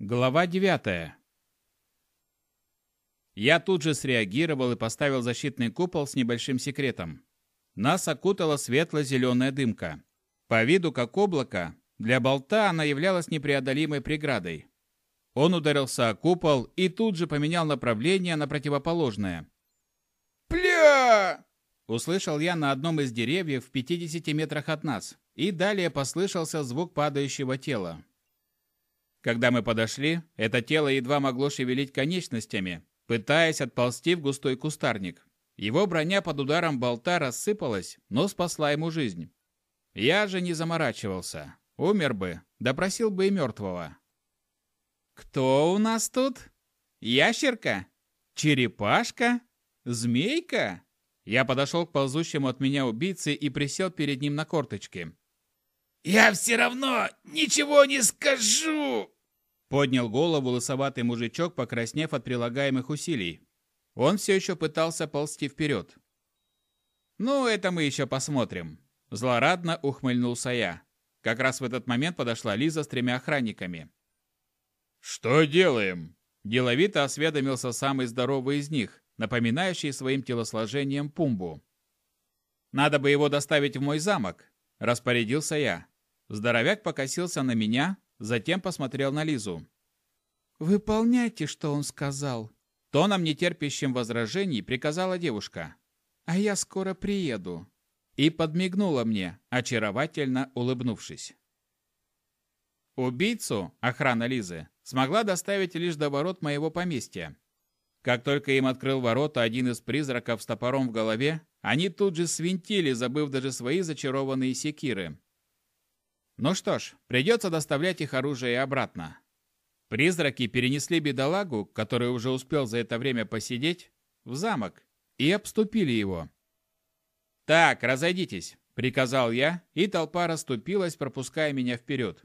Глава 9. Я тут же среагировал и поставил защитный купол с небольшим секретом. Нас окутала светло-зеленая дымка. По виду как облако, для болта она являлась непреодолимой преградой. Он ударился о купол и тут же поменял направление на противоположное. «Пля!» Услышал я на одном из деревьев в 50 метрах от нас, и далее послышался звук падающего тела. Когда мы подошли, это тело едва могло шевелить конечностями, пытаясь отползти в густой кустарник. Его броня под ударом болта рассыпалась, но спасла ему жизнь. Я же не заморачивался. Умер бы, допросил бы и мертвого. «Кто у нас тут? Ящерка? Черепашка? Змейка?» Я подошел к ползущему от меня убийце и присел перед ним на корточки. «Я все равно ничего не скажу!» Поднял голову лысоватый мужичок, покраснев от прилагаемых усилий. Он все еще пытался ползти вперед. «Ну, это мы еще посмотрим», – злорадно ухмыльнулся я. Как раз в этот момент подошла Лиза с тремя охранниками. «Что делаем?» – деловито осведомился самый здоровый из них, напоминающий своим телосложением Пумбу. «Надо бы его доставить в мой замок», – распорядился я. Здоровяк покосился на меня, затем посмотрел на Лизу. «Выполняйте, что он сказал», – тоном нетерпящим возражений приказала девушка. «А я скоро приеду». И подмигнула мне, очаровательно улыбнувшись. Убийцу, охрана Лизы, смогла доставить лишь до ворот моего поместья. Как только им открыл ворота один из призраков с топором в голове, они тут же свинтили, забыв даже свои зачарованные секиры. Ну что ж, придется доставлять их оружие обратно. Призраки перенесли бедолагу, который уже успел за это время посидеть, в замок и обступили его. «Так, разойдитесь», — приказал я, и толпа расступилась, пропуская меня вперед.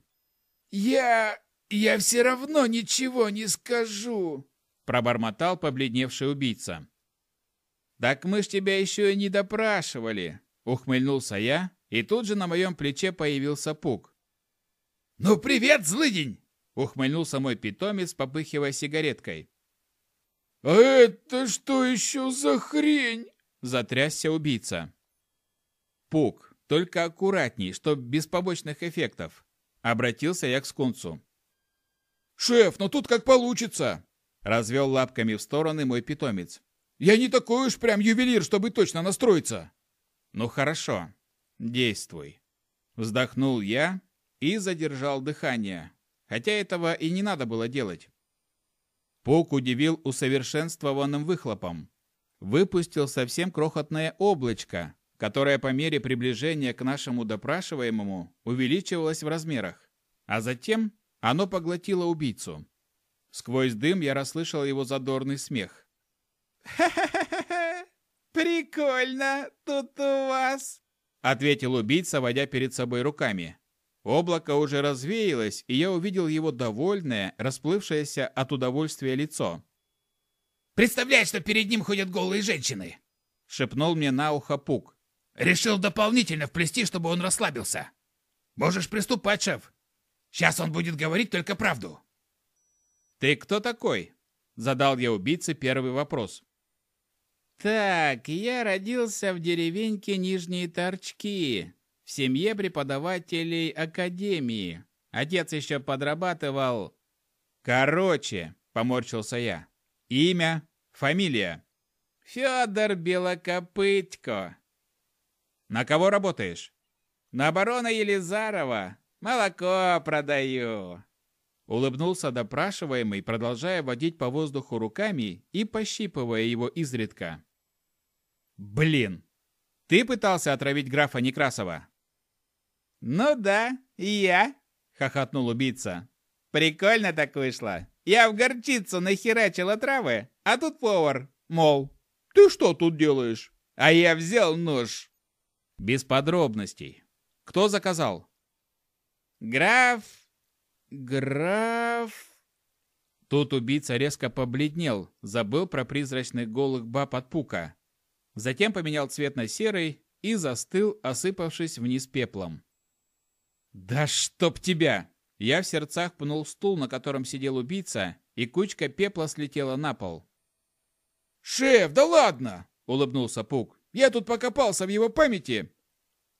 «Я... я все равно ничего не скажу», — пробормотал побледневший убийца. «Так мы ж тебя еще и не допрашивали», — ухмыльнулся я, и тут же на моем плече появился пук. «Ну, привет, злыдень!» — ухмыльнулся мой питомец, попыхивая сигареткой. «А это что еще за хрень?» — затрясся убийца. «Пук, только аккуратней, чтоб без побочных эффектов», — обратился я к скунцу. «Шеф, ну тут как получится!» — развел лапками в стороны мой питомец. «Я не такой уж прям ювелир, чтобы точно настроиться!» «Ну хорошо, Действуй. Вздохнул я и задержал дыхание, хотя этого и не надо было делать. Пук удивил усовершенствованным выхлопом. Выпустил совсем крохотное облачко, которое по мере приближения к нашему допрашиваемому увеличивалось в размерах, а затем оно поглотило убийцу. Сквозь дым я расслышал его задорный смех. «Ха-ха-ха! Прикольно тут у вас!» Ответил убийца, водя перед собой руками. Облако уже развеялось, и я увидел его довольное, расплывшееся от удовольствия лицо. «Представляешь, что перед ним ходят голые женщины!» — шепнул мне на ухо Пук. «Решил дополнительно вплести, чтобы он расслабился. Можешь приступать, шеф. Сейчас он будет говорить только правду». «Ты кто такой?» — задал я убийце первый вопрос. Так, я родился в деревеньке Нижние Торчки, в семье преподавателей академии. Отец еще подрабатывал. Короче, поморщился я. Имя, фамилия. Федор Белокопытько. На кого работаешь? На барона Елизарова. Молоко продаю. Улыбнулся допрашиваемый, продолжая водить по воздуху руками и пощипывая его изредка. Блин! Ты пытался отравить графа Некрасова? Ну да, я, хохотнул убийца. Прикольно так вышло. Я в горчицу нахерачил травы, а тут повар, мол, ты что тут делаешь? А я взял нож. Без подробностей. Кто заказал? Граф... Граф... Тут убийца резко побледнел, забыл про призрачных голых баб от пука. Затем поменял цвет на серый и застыл, осыпавшись вниз пеплом. «Да чтоб тебя!» Я в сердцах пнул стул, на котором сидел убийца, и кучка пепла слетела на пол. «Шеф, да ладно!» — улыбнулся Пук. «Я тут покопался в его памяти».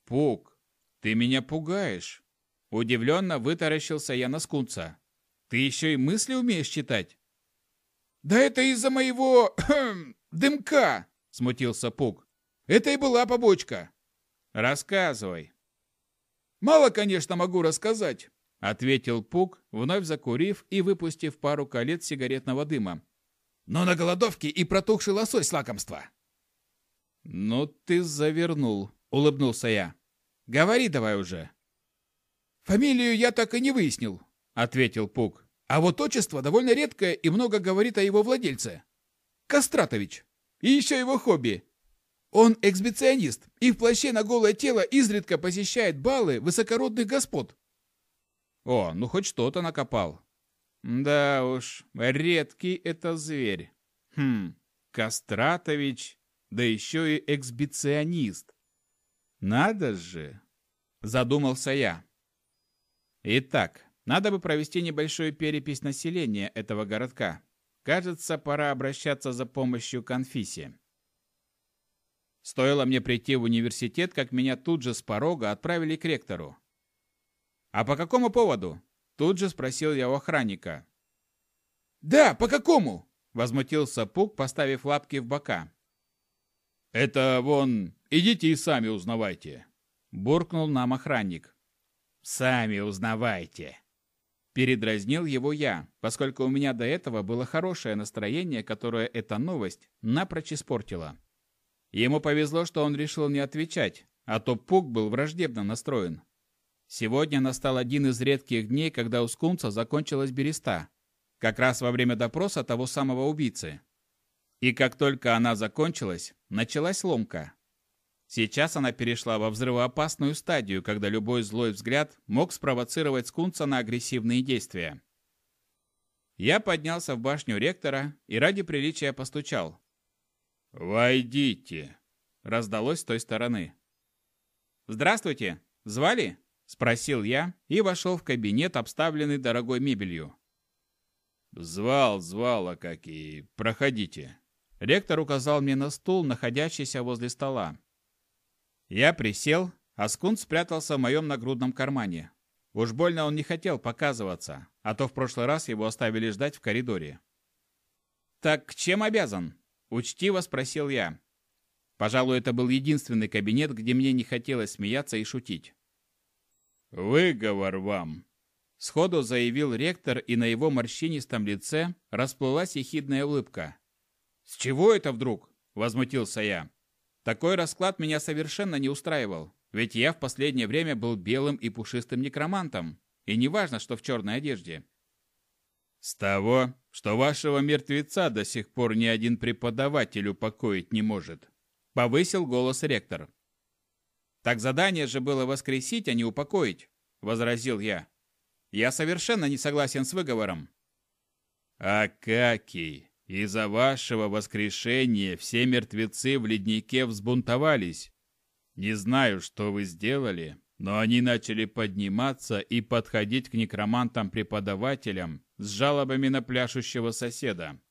«Пук, ты меня пугаешь!» Удивленно вытаращился я на скунца. «Ты еще и мысли умеешь читать?» «Да это из-за моего... дымка!» — смутился Пук. «Это и была побочка». «Рассказывай». «Мало, конечно, могу рассказать», — ответил Пук, вновь закурив и выпустив пару колец сигаретного дыма. «Но на голодовке и протухший лосось лакомства». «Ну ты завернул», — улыбнулся я. «Говори давай уже». «Фамилию я так и не выяснил», — ответил Пук. «А вот отчество довольно редкое и много говорит о его владельце. Кастратович. И еще его хобби. Он эксбиционист и в плаще на голое тело изредка посещает балы высокородных господ. О, ну хоть что-то накопал. Да уж, редкий это зверь. Хм, Кастратович, да еще и эксбиционист. Надо же, задумался я. Итак, надо бы провести небольшую перепись населения этого городка. Кажется, пора обращаться за помощью к Анфисе. Стоило мне прийти в университет, как меня тут же с порога отправили к ректору. «А по какому поводу?» Тут же спросил я у охранника. «Да, по какому?» Возмутился Пук, поставив лапки в бока. «Это вон, идите и сами узнавайте», — буркнул нам охранник. «Сами узнавайте», Передразнил его я, поскольку у меня до этого было хорошее настроение, которое эта новость напрочь испортила. Ему повезло, что он решил не отвечать, а то Пук был враждебно настроен. Сегодня настал один из редких дней, когда у скунца закончилась береста, как раз во время допроса того самого убийцы. И как только она закончилась, началась ломка. Сейчас она перешла во взрывоопасную стадию, когда любой злой взгляд мог спровоцировать скунца на агрессивные действия. Я поднялся в башню ректора и ради приличия постучал. «Войдите!» — раздалось с той стороны. «Здравствуйте! Звали?» — спросил я и вошел в кабинет, обставленный дорогой мебелью. «Звал, звал, Акакий. Проходите». Ректор указал мне на стул, находящийся возле стола. Я присел, а скунс спрятался в моем нагрудном кармане. Уж больно он не хотел показываться, а то в прошлый раз его оставили ждать в коридоре. «Так чем обязан?» Учтиво спросил я. Пожалуй, это был единственный кабинет, где мне не хотелось смеяться и шутить. «Выговор вам!» Сходу заявил ректор, и на его морщинистом лице расплылась ехидная улыбка. «С чего это вдруг?» – возмутился я. Такой расклад меня совершенно не устраивал, ведь я в последнее время был белым и пушистым некромантом, и неважно, что в черной одежде. С того, что вашего мертвеца до сих пор ни один преподаватель упокоить не может. Повысил голос ректор. Так задание же было воскресить, а не упокоить, возразил я. Я совершенно не согласен с выговором. Акакий, из-за вашего воскрешения все мертвецы в леднике взбунтовались. Не знаю, что вы сделали, но они начали подниматься и подходить к некромантам-преподавателям с жалобами на пляшущего соседа.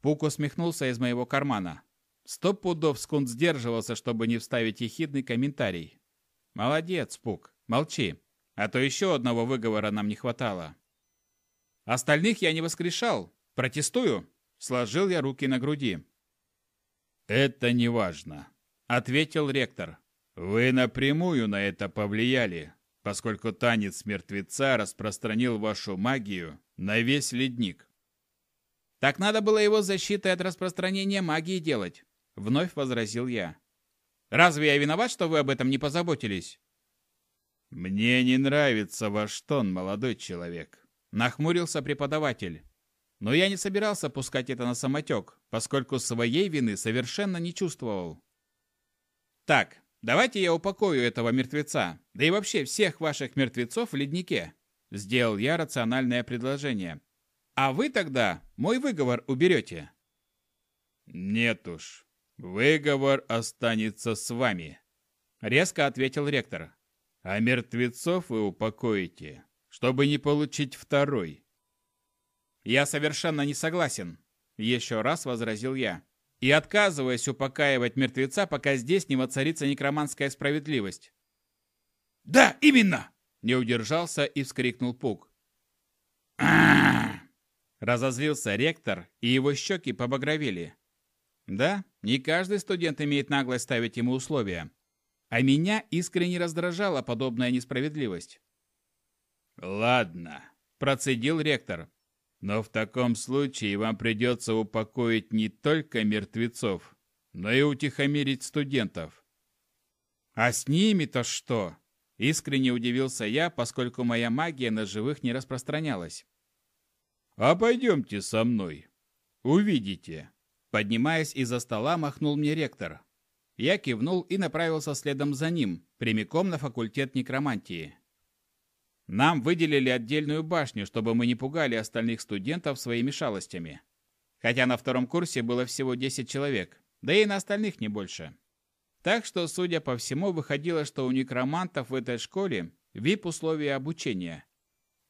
Пук усмехнулся из моего кармана. Сто пудов Скунт сдерживался, чтобы не вставить ехидный комментарий. «Молодец, Пук, молчи, а то еще одного выговора нам не хватало». «Остальных я не воскрешал. Протестую!» Сложил я руки на груди. «Это не важно», — ответил ректор. Вы напрямую на это повлияли, поскольку танец мертвеца распространил вашу магию на весь ледник. Так надо было его защитой от распространения магии делать, вновь возразил я. Разве я виноват, что вы об этом не позаботились? Мне не нравится ваш тон, молодой человек, нахмурился преподаватель. Но я не собирался пускать это на самотек, поскольку своей вины совершенно не чувствовал. Так, Давайте я упокою этого мертвеца, да и вообще всех ваших мертвецов в леднике. Сделал я рациональное предложение. А вы тогда мой выговор уберете. Нет уж, выговор останется с вами. Резко ответил ректор. А мертвецов вы упокоите, чтобы не получить второй. Я совершенно не согласен, еще раз возразил я. И отказываясь упокаивать мертвеца, пока здесь не воцарится некроманская справедливость. Да, именно! Не удержался и вскрикнул Пук. Разозлился ректор, и его щеки побагровели. Да, не каждый студент имеет наглость ставить ему условия. А меня искренне раздражала подобная несправедливость. «Ладно», – процедил ректор. «Но в таком случае вам придется упокоить не только мертвецов, но и утихомирить студентов». «А с ними-то что?» – искренне удивился я, поскольку моя магия на живых не распространялась. «А пойдемте со мной. Увидите». Поднимаясь из-за стола, махнул мне ректор. Я кивнул и направился следом за ним, прямиком на факультет некромантии. Нам выделили отдельную башню, чтобы мы не пугали остальных студентов своими шалостями. Хотя на втором курсе было всего 10 человек, да и на остальных не больше. Так что, судя по всему, выходило, что у некромантов в этой школе VIP-условия обучения.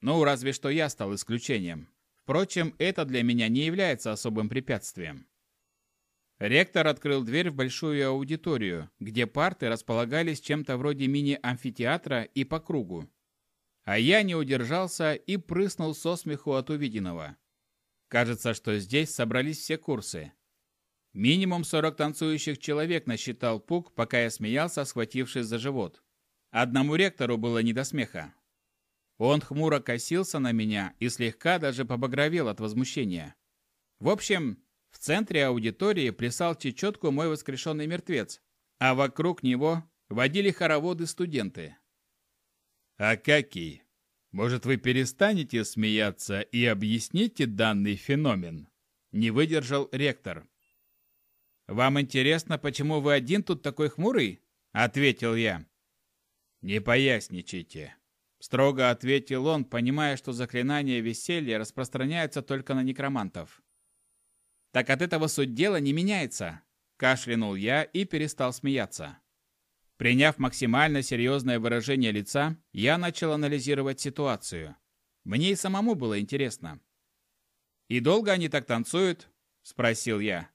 Ну, разве что я стал исключением. Впрочем, это для меня не является особым препятствием. Ректор открыл дверь в большую аудиторию, где парты располагались чем-то вроде мини-амфитеатра и по кругу. А я не удержался и прыснул со смеху от увиденного. Кажется, что здесь собрались все курсы. Минимум 40 танцующих человек насчитал Пук, пока я смеялся, схватившись за живот. Одному ректору было не до смеха. Он хмуро косился на меня и слегка даже побагровел от возмущения. В общем, в центре аудитории плясал чечетку мой воскрешенный мертвец, а вокруг него водили хороводы студенты. «Акакий, может, вы перестанете смеяться и объясните данный феномен?» Не выдержал ректор. «Вам интересно, почему вы один тут такой хмурый?» — ответил я. «Не поясничайте», — строго ответил он, понимая, что заклинание веселья распространяется только на некромантов. Так от этого суть дела не меняется. Кашлянул я и перестал смеяться. Приняв максимально серьезное выражение лица, я начал анализировать ситуацию. Мне и самому было интересно. «И долго они так танцуют?» – спросил я.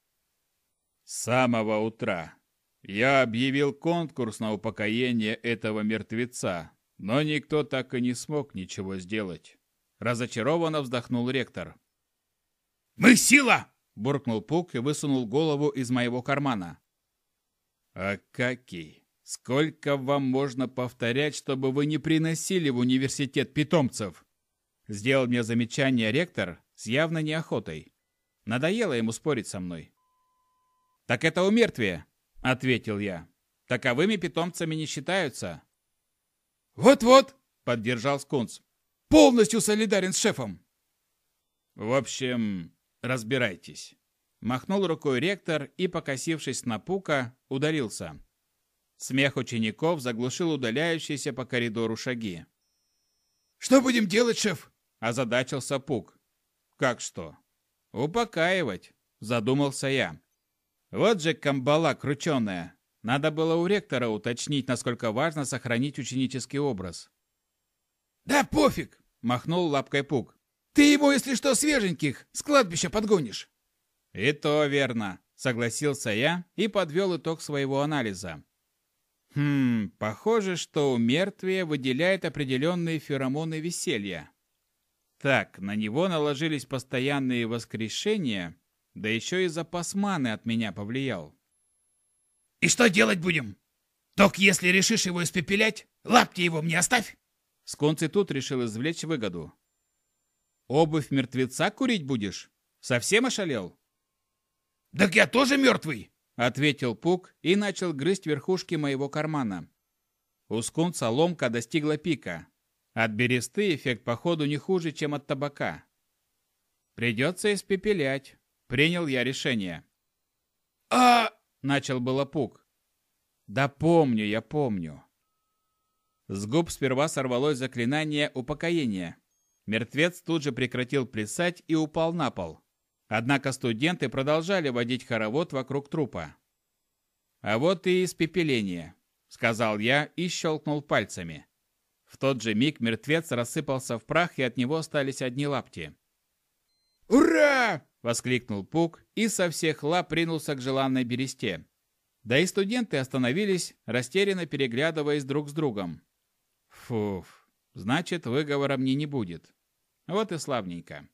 «С самого утра. Я объявил конкурс на упокоение этого мертвеца, но никто так и не смог ничего сделать». Разочарованно вздохнул ректор. «Мы сила!» буркнул Пук и высунул голову из моего кармана. «Акакий, сколько вам можно повторять, чтобы вы не приносили в университет питомцев?» Сделал мне замечание ректор с явной неохотой. Надоело ему спорить со мной. «Так это умертвие», — ответил я. «Таковыми питомцами не считаются». «Вот-вот», — поддержал Скунс. «Полностью солидарен с шефом». «В общем, Разбирайтесь. Махнул рукой ректор и, покосившись на Пука, удалился. Смех учеников заглушил удаляющиеся по коридору шаги. «Что будем делать, шеф?» – озадачился Пук. «Как что?» «Упокаивать», – задумался я. «Вот же камбала крученая. Надо было у ректора уточнить, насколько важно сохранить ученический образ». «Да пофиг!» – махнул лапкой Пук. Ты ему, если что, свеженьких с кладбища подгонишь. И то верно, согласился я и подвел итог своего анализа. Хм, похоже, что у мертвия выделяет определенные феромоны веселья. Так, на него наложились постоянные воскрешения, да еще и запас маны от меня повлиял. «И что делать будем? Только если решишь его испепелять, лапти его мне оставь!» Скунци тут решил извлечь выгоду. Обувь мертвеца курить будешь? Совсем ошалел? Так я тоже мертвый, ответил Пук и начал грызть верхушки моего кармана. У скунца ломка достигла пика. От бересты эффект походу не хуже, чем от табака. Придется испепелять. Принял я решение. А... Начал было Пук. Да помню, я помню. С губ сперва сорвалось заклинание упокоения. Мертвец тут же прекратил плясать и упал на пол. Однако студенты продолжали водить хоровод вокруг трупа. «А вот и испепеление», — сказал я и щелкнул пальцами. В тот же миг мертвец рассыпался в прах, и от него остались одни лапти. «Ура!» — воскликнул Пук и со всех лап ринулся к желанной бересте. Да и студенты остановились, растерянно переглядываясь друг с другом. Фуф, значит, выговора мне не будет. Вот и славненько.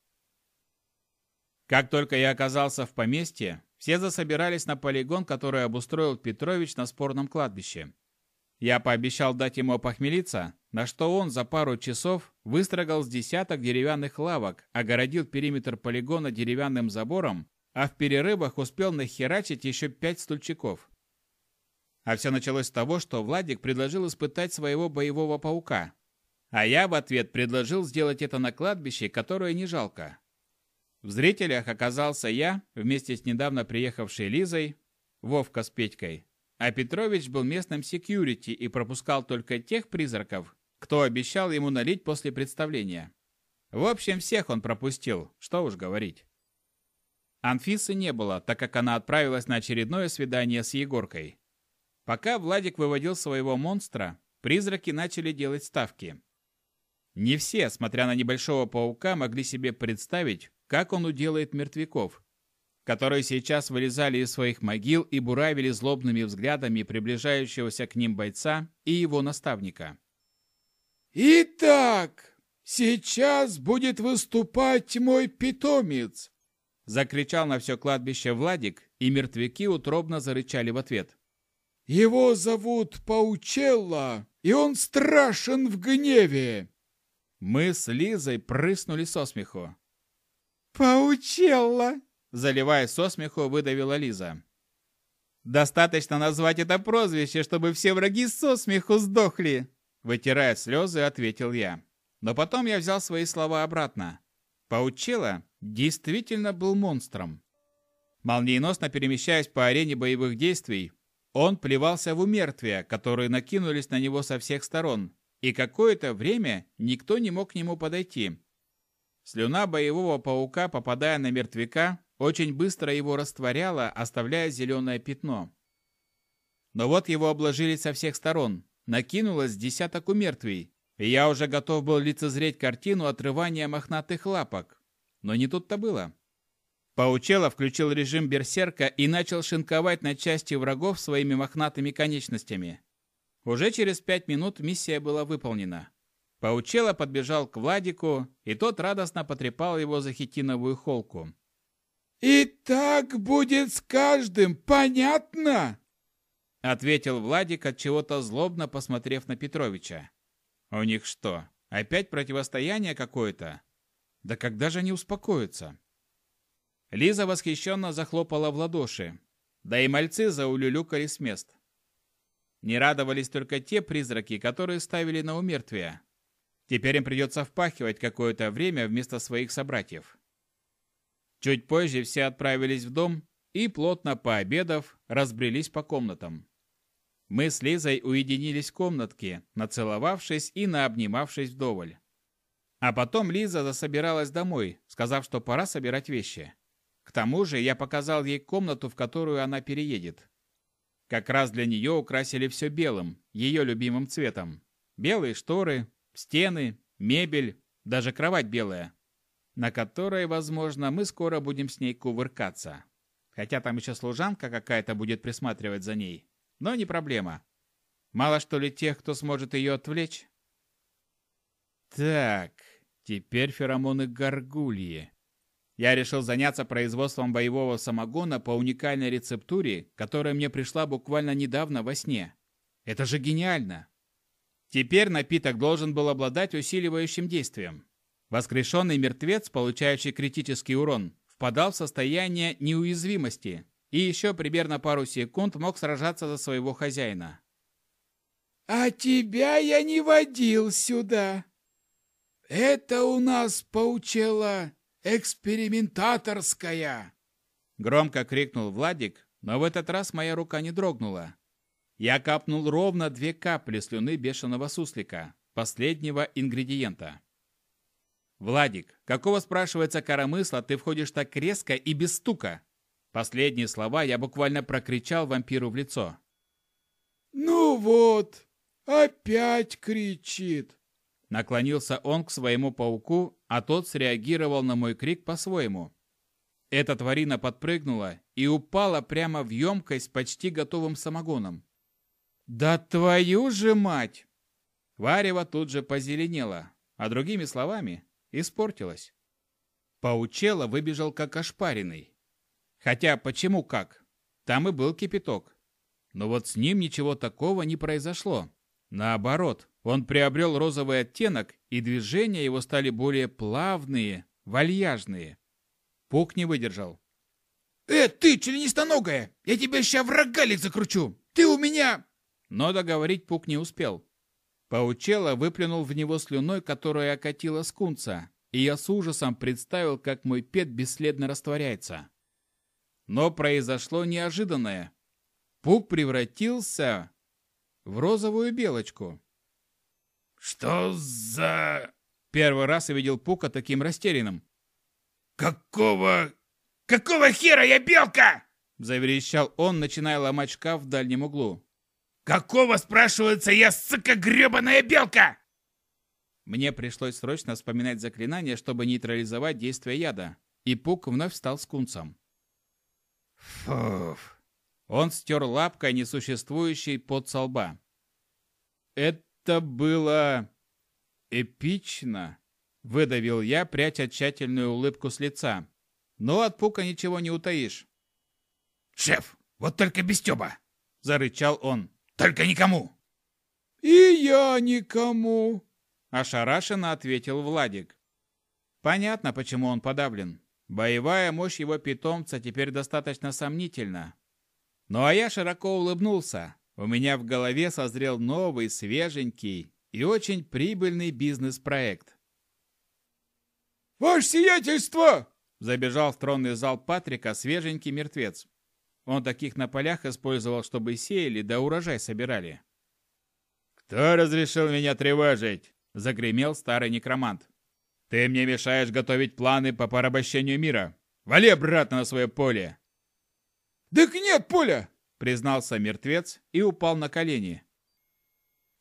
Как только я оказался в поместье, все засобирались на полигон, который обустроил Петрович на спорном кладбище. Я пообещал дать ему похмелиться, на что он за пару часов выстрогал с десяток деревянных лавок, огородил периметр полигона деревянным забором, а в перерывах успел нахерачить еще пять стульчиков. А все началось с того, что Владик предложил испытать своего боевого паука. А я в ответ предложил сделать это на кладбище, которое не жалко. В зрителях оказался я, вместе с недавно приехавшей Лизой, Вовка с Петькой, а Петрович был местным секьюрити и пропускал только тех призраков, кто обещал ему налить после представления. В общем, всех он пропустил, что уж говорить. Анфисы не было, так как она отправилась на очередное свидание с Егоркой. Пока Владик выводил своего монстра, призраки начали делать ставки. Не все, смотря на небольшого паука, могли себе представить, как он уделает мертвяков, которые сейчас вылезали из своих могил и буравили злобными взглядами приближающегося к ним бойца и его наставника. «Итак, сейчас будет выступать мой питомец!» Закричал на все кладбище Владик, и мертвяки утробно зарычали в ответ. «Его зовут Паучелла, и он страшен в гневе!» Мы с Лизой прыснули со смеху. «Паучелла!» Заливая со смеху, выдавила Лиза. «Достаточно назвать это прозвище, чтобы все враги со смеху сдохли!» Вытирая слезы, ответил я. Но потом я взял свои слова обратно. Паучелла действительно был монстром. Молниеносно перемещаясь по арене боевых действий, он плевался в умертвия, которые накинулись на него со всех сторон, и какое-то время никто не мог к нему подойти. Слюна боевого паука, попадая на мертвяка, очень быстро его растворяла, оставляя зеленое пятно. Но вот его обложили со всех сторон, накинулось десяток умертвий, и я уже готов был лицезреть картину отрывания мохнатых лапок. Но не тут-то было. Паучело включил режим берсерка и начал шинковать на части врагов своими мохнатыми конечностями. Уже через пять минут миссия была выполнена. Паучело подбежал к Владику, и тот радостно потрепал его за хитиновую холку. «И так будет с каждым, понятно?» Ответил Владик, от чего-то злобно посмотрев на Петровича. «У них что, опять противостояние какое-то? Да когда же они успокоятся?» Лиза восхищенно захлопала в ладоши. Да и мальцы заулюлюкали с мест. Не радовались только те призраки, которые ставили на умертвие. Теперь им придется впахивать какое-то время вместо своих собратьев. Чуть позже все отправились в дом и, плотно пообедав, разбрелись по комнатам. Мы с Лизой уединились в комнатке, нацеловавшись и наобнимавшись вдоволь. А потом Лиза засобиралась домой, сказав, что пора собирать вещи. К тому же я показал ей комнату, в которую она переедет. Как раз для нее украсили все белым, ее любимым цветом. Белые шторы, стены, мебель, даже кровать белая, на которой, возможно, мы скоро будем с ней кувыркаться. Хотя там еще служанка какая-то будет присматривать за ней. Но не проблема. Мало что ли тех, кто сможет ее отвлечь? Так, теперь феромоны горгульи. Я решил заняться производством боевого самогона по уникальной рецептуре, которая мне пришла буквально недавно во сне. Это же гениально! Теперь напиток должен был обладать усиливающим действием. Воскрешенный мертвец, получающий критический урон, впадал в состояние неуязвимости и еще примерно пару секунд мог сражаться за своего хозяина. «А тебя я не водил сюда. Это у нас поучела экспериментаторская!» Громко крикнул Владик, но в этот раз моя рука не дрогнула. Я капнул ровно две капли слюны бешеного суслика, последнего ингредиента. «Владик, какого, спрашивается, коромысла ты входишь так резко и без стука?» Последние слова я буквально прокричал вампиру в лицо. «Ну вот, опять кричит!» Наклонился он к своему пауку, а тот среагировал на мой крик по-своему. Эта тварина подпрыгнула и упала прямо в емкость почти готовым самогоном. «Да твою же мать!» Варево тут же позеленело, а другими словами, испортилось. Паучело выбежал как ошпаренный. Хотя почему как? Там и был кипяток. Но вот с ним ничего такого не произошло. Наоборот, он приобрел розовый оттенок, и движения его стали более плавные, вальяжные. Пук не выдержал. «Э, ты, членистоногая! Я тебя сейчас в закручу! Ты у меня...» Но договорить Пук не успел. Паучело выплюнул в него слюной, которая окатила скунца, и я с ужасом представил, как мой пет бесследно растворяется. Но произошло неожиданное. Пук превратился в розовую белочку. «Что за...» Первый раз я видел Пука таким растерянным. «Какого... какого хера я белка?» Заверещал он, начиная ломать шкаф в дальнем углу. «Какого, спрашивается, я, сука, гребаная белка?» Мне пришлось срочно вспоминать заклинание, чтобы нейтрализовать действие яда, и Пук вновь стал скунсом. Фуф. Он стер лапкой несуществующий под со лба. Это было эпично, выдавил я, пряча тщательную улыбку с лица. Но от Пука ничего не утаишь. «Шеф, вот только без Стёба!» – зарычал он. «Только никому!» «И я никому!» – ошарашенно ответил Владик. Понятно, почему он подавлен. Боевая мощь его питомца теперь достаточно сомнительна. Ну а я широко улыбнулся. У меня в голове созрел новый, свеженький и очень прибыльный бизнес-проект. «Ваше сиятельство!» Забежал в тронный зал Патрика свеженький мертвец. Он таких на полях использовал, чтобы сеяли да урожай собирали. «Кто разрешил меня тревожить?» – загремел старый некромант. Ты мне мешаешь готовить планы по порабощению мира. Вали обратно на свое поле!» «Так нет поля!» — признался мертвец и упал на колени.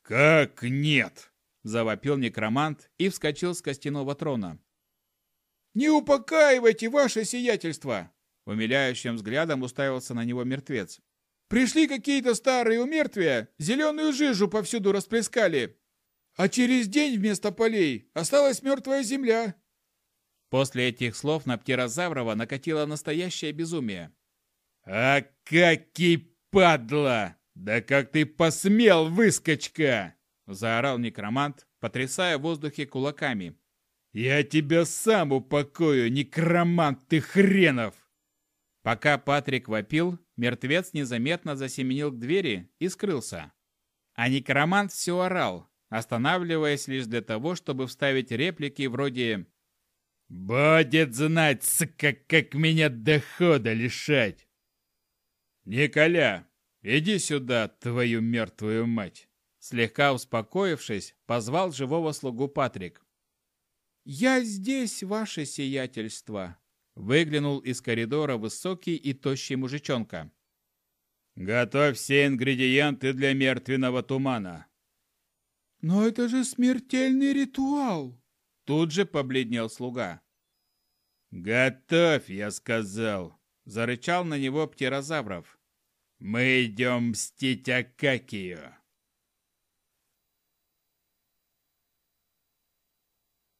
«Как нет?» — завопил некромант и вскочил с костяного трона. «Не упокаивайте ваше сиятельство!» Умиляющим взглядом уставился на него мертвец. «Пришли какие-то старые умертвия, зеленую жижу повсюду расплескали. А через день вместо полей осталась мертвая земля. После этих слов на Птерозаврова накатило настоящее безумие. «А каки падла! Да как ты посмел, выскочка!» Заорал некромант, потрясая в воздухе кулаками. «Я тебя сам упокою, некромант ты хренов!» Пока Патрик вопил, мертвец незаметно засеменил к двери и скрылся. А некромант все орал, останавливаясь лишь для того, чтобы вставить реплики вроде «Будет знать, сука, как меня дохода лишать!» «Николя, иди сюда, твою мертвую мать!» Слегка успокоившись, позвал живого слугу Патрик. «Я здесь, ваше сиятельство!» Выглянул из коридора высокий и тощий мужичонка. «Готовь все ингредиенты для мертвенного тумана!» «Но это же смертельный ритуал!» Тут же побледнел слуга. «Готовь, я сказал!» Зарычал на него птерозавров. «Мы идем мстить Акакию!»